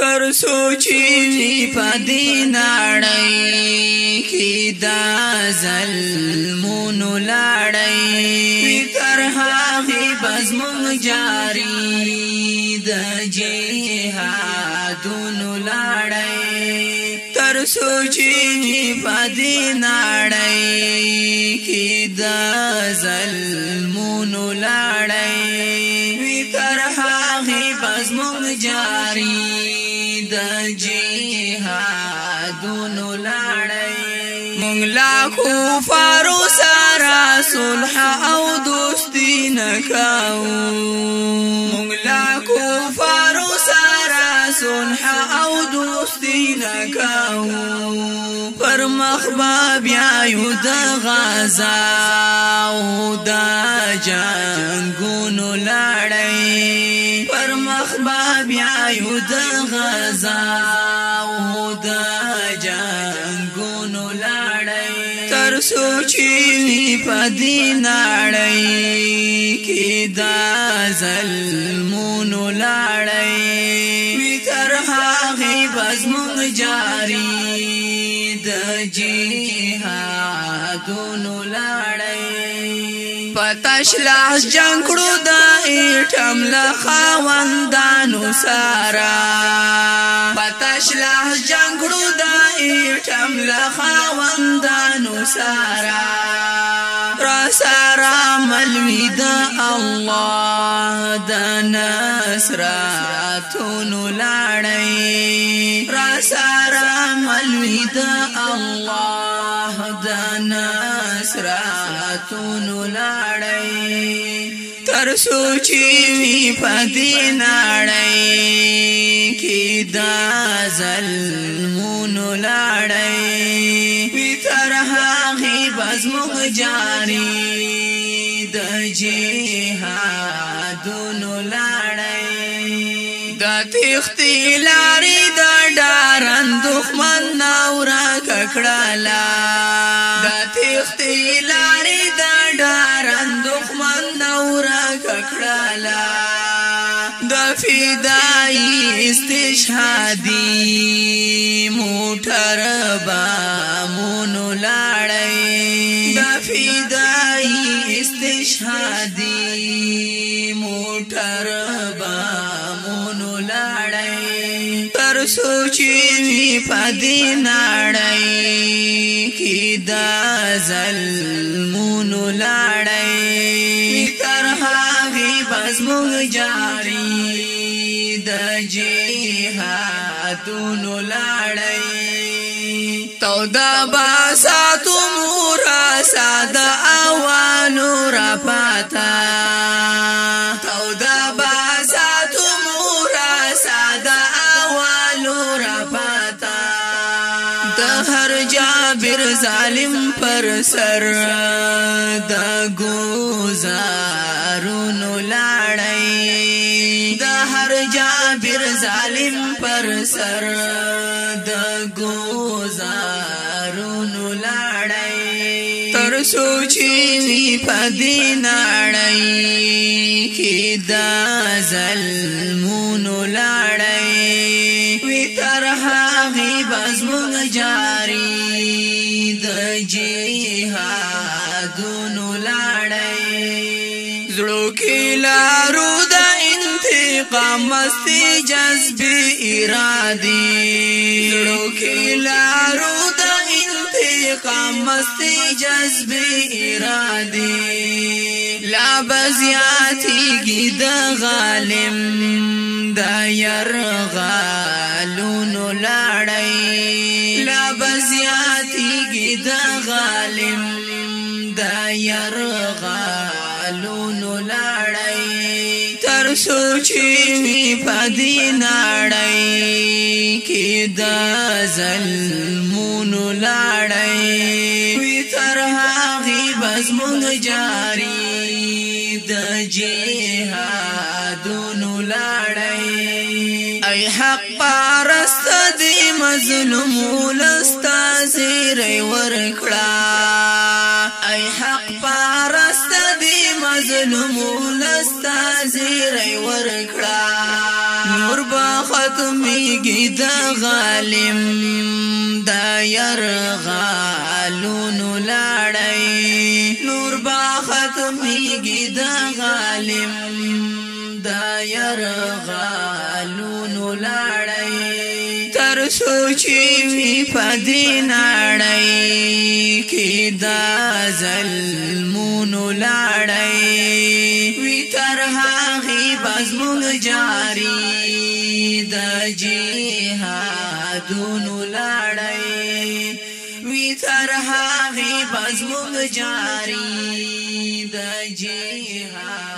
تر سوچي پدې نړۍ کې دا ظلمون لړۍ تر هغه بزمون جاری د جهادون لړۍ تر سوچي پدې نړۍ کې دا ظلم جهادونو لاړی مونږ لا کفارو سره صلح او دوستی نکاو مونږ لا کفارو سره صلح او دوستی نکاو پر مخبا بیا یو د غزا او د جنگونو لاړی پر مخبا بیا یو د غزا لاړی تر سوچي وی پدې ناړی کې دا ظلمون لاړی وی تر هغه بس مونږ جاری د جهادونو لاړی پتاش لاس جنگ کړو دا ټم له خواندانو سارا پتاش له جنگړو دای ټم له خواندانو سارا را سارا ملوی د الله د نصراتونو لاړی را سارا ملوی د الله د نصراتونو لاړی هر سوچي وي پدې نړۍ کې دا ظلمون لړۍ وي تر هغه بس مخ جاري د جهادونو لړۍ د تختی لارې د ډارن دښمن ناوړه ککړه لا د تختی لارې فدای استشهادی موټر با مون لاړې دا فدای استشهادی موټر با مون لاړې تر سوچي وی پدې ناړې کی دا زلمون لاړې پزمون جاری د جهاتونو لړۍ تو د باساتو مورا ساده اوانو را پاتا جابر ظالم پر سر دا گوزارونو لاړی دا هر جابر ظالم پر سر دا گوزارونو لاړی تر سوچي وی پدین اړای کی دا ظلمونو لاړی دی بس مونږ جاری د جهادونو لړۍ زړو کې لارو د انتقام مستي جذبي ارادي زړو کې لارو د انتقام مستي جذبي ارادي لا بزیاتیږي د غالم د ير غالونو لړۍ لا بزیاتیږي د غالم د ير غالونو لړۍ تر سوچي پدې نړۍ کې د ظلمونو لړۍ وی تر هغه بس مونږ جاری د جهادونو لاړې ای حق پرست دی مظلوم ولستا زیرې ورکړه ای حق پرست دی مظلوم ولستا زیرې ورکړه نور به ختمېږي د غالم د ير غالون لاړې ختمیږي د غالم د ير غالونو لاړی تر سوچي وی پدې نړۍ کې د ظلمونو لاړی وی تر هغه بزمږ جاری د جهادونو لاړی تر هغه بزمږ جاری د جهاد